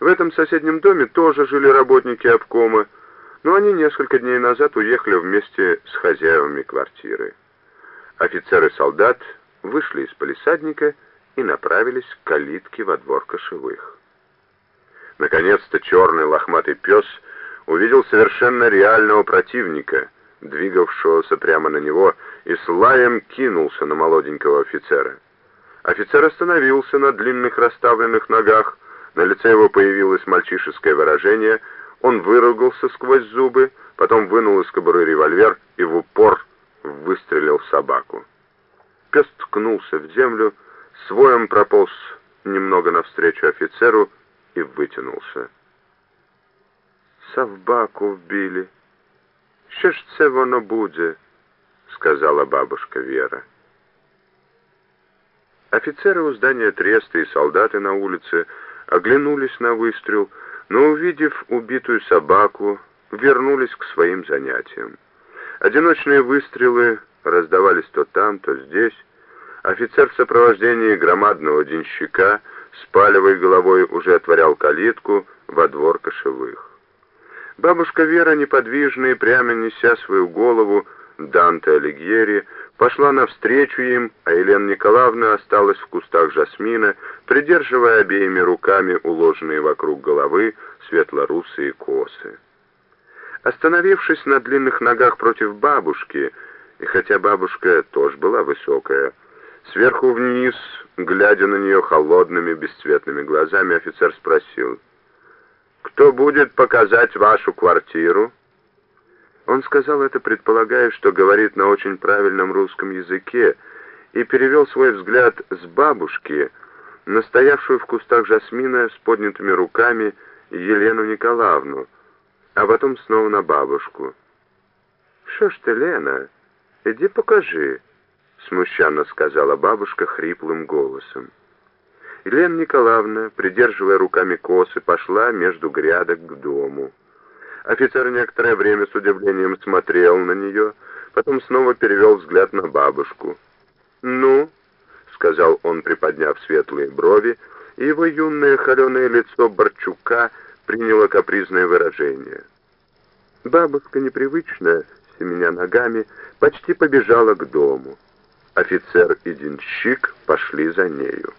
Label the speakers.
Speaker 1: В этом соседнем доме тоже жили работники обкома, но они несколько дней назад уехали вместе с хозяевами квартиры. Офицер и солдат вышли из полисадника и направились к калитке во двор кошевых. Наконец-то черный лохматый пес увидел совершенно реального противника, двигавшегося прямо на него, и с лаем кинулся на молоденького офицера. Офицер остановился на длинных расставленных ногах, на лице его появилось мальчишеское выражение, он выругался сквозь зубы, потом вынул из кобуры револьвер и в упор выстрелил в собаку. Пес ткнулся в землю, своем прополз немного навстречу офицеру и вытянулся. «Собаку вбили. Що ж це воно буде?» — сказала бабушка Вера. Офицеры у здания Треста и солдаты на улице оглянулись на выстрел, но, увидев убитую собаку, вернулись к своим занятиям. Одиночные выстрелы раздавались то там, то здесь. Офицер в сопровождении громадного денщика с палевой головой уже отворял калитку во двор кошевых. Бабушка Вера, неподвижно и прямо неся свою голову, Данте Алигьери, пошла навстречу им, а Елена Николаевна осталась в кустах жасмина, придерживая обеими руками уложенные вокруг головы светлорусые косы. Остановившись на длинных ногах против бабушки, и хотя бабушка тоже была высокая, сверху вниз, глядя на нее холодными бесцветными глазами, офицер спросил, «Кто будет показать вашу квартиру?» Он сказал это, предполагая, что говорит на очень правильном русском языке, и перевел свой взгляд с бабушки, настоявшую в кустах жасмина с поднятыми руками Елену Николаевну, а потом снова на бабушку. «Что ж ты, Лена, иди покажи», — смущенно сказала бабушка хриплым голосом. Елена Николаевна, придерживая руками косы, пошла между грядок к дому. Офицер некоторое время с удивлением смотрел на нее, потом снова перевел взгляд на бабушку. «Ну?» — сказал он, приподняв светлые брови, и его юное холеное лицо Борчука приняло капризное выражение. Бабушка, непривычно, семеня ногами, почти побежала к дому. Офицер и денщик пошли за нею.